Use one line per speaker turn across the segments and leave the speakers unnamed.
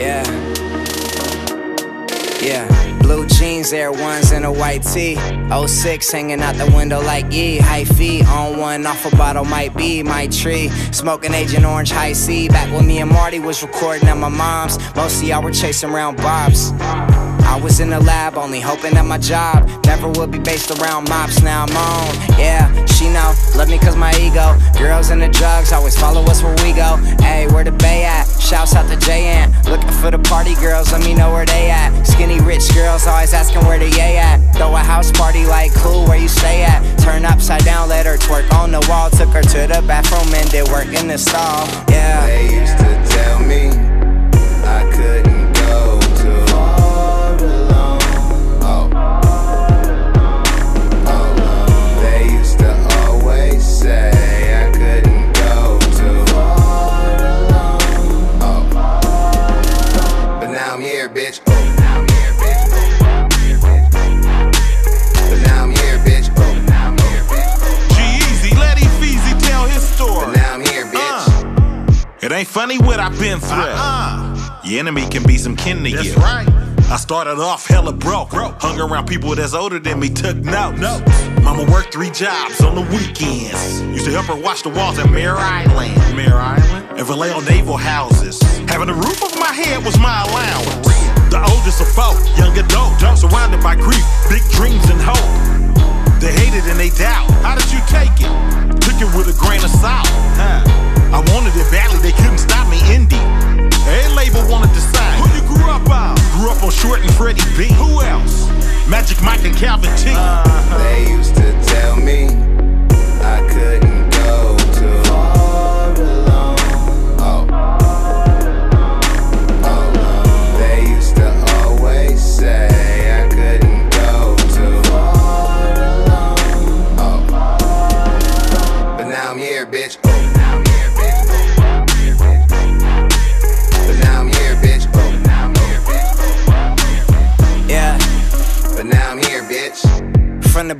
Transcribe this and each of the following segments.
Yeah. Yeah. Blue jeans, Air Ones, and a white tee. 06 hanging out the window like ye. High feet on one, off a bottle might be my tree. Smoking Agent Orange High C. Back when me and Marty was recording at my mom's. Most of y'all were chasing around bobs. Was in the lab, only hoping that my job never would be based around mops. Now I'm on, yeah. She know, love me cause my ego. Girls and the drugs always follow us where we go. Hey, where the bay at? Shouts out to JN. Looking for the party girls, let me know where they at. Skinny rich girls always asking where the yay at. Throw a house party like cool, where you stay at? Turn upside down, let her twerk on the wall. Took her to the bathroom and did work in the stall. Yeah.
Bitch. Now I'm here, bitch. But now I'm here, bitch. Now I'm here, bitch.
G-Eazy, let Easy tell his
But now I'm here, uh. bitch.
It ain't funny what I've been through. Uh-uh. Your enemy can be some kin to you.
right.
I started off hella broke. Hung around people that's older than me, took notes. Mama worked three jobs on the weekends. Used to help her wash the walls at Mare Island.
Mare Island.
And Vallejo Naval houses. Having the roof over my head was my allowance. The oldest of four, young adult, surrounded by grief, big dreams and hope. They hated and they doubt. How did you take it? Took it with a grain of salt. Huh. I wanted it badly, they couldn't stop me. Indie. Every label wanted to sign. Who you grew up on? Grew up on Short and Freddie B. Who else? Magic Mike and Calvin T.
They used to tell me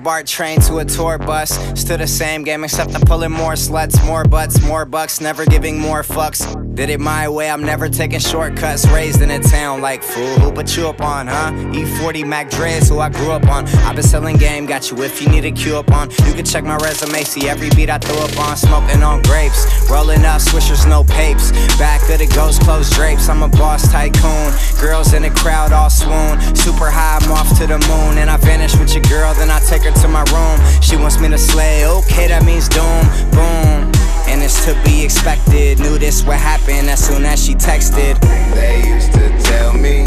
BART train to a tour bus, still the same game except I'm pulling more sluts, more butts, more bucks, never giving more fucks. Did it my way, I'm never taking shortcuts. Raised in a town like fool, who put you up on, huh? E40 Mac Dre's who I grew up on. I've been selling game, got you if you need a cue up on. You can check my resume, see every beat I throw up on. Smoking on grapes, rolling up swishers, no papes. Back of the ghost closed drapes, I'm a boss tycoon. Girls in the crowd all swoon. Super high, I'm off to the moon. And I vanish with your girl, then I take her to my room. She wants me to slay, okay, that means doom, boom. And it's to be expected. Knew this would happen as soon as she texted.
They used to tell me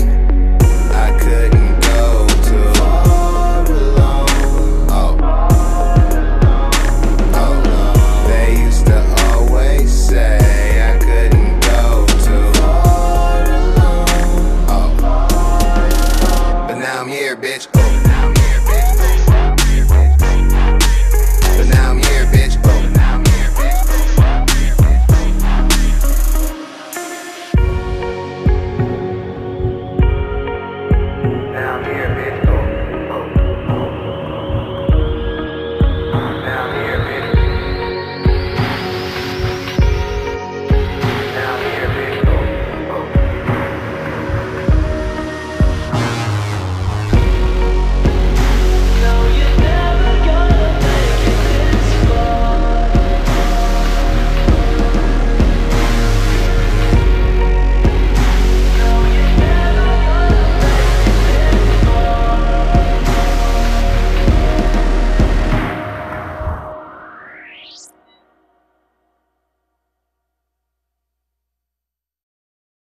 I couldn't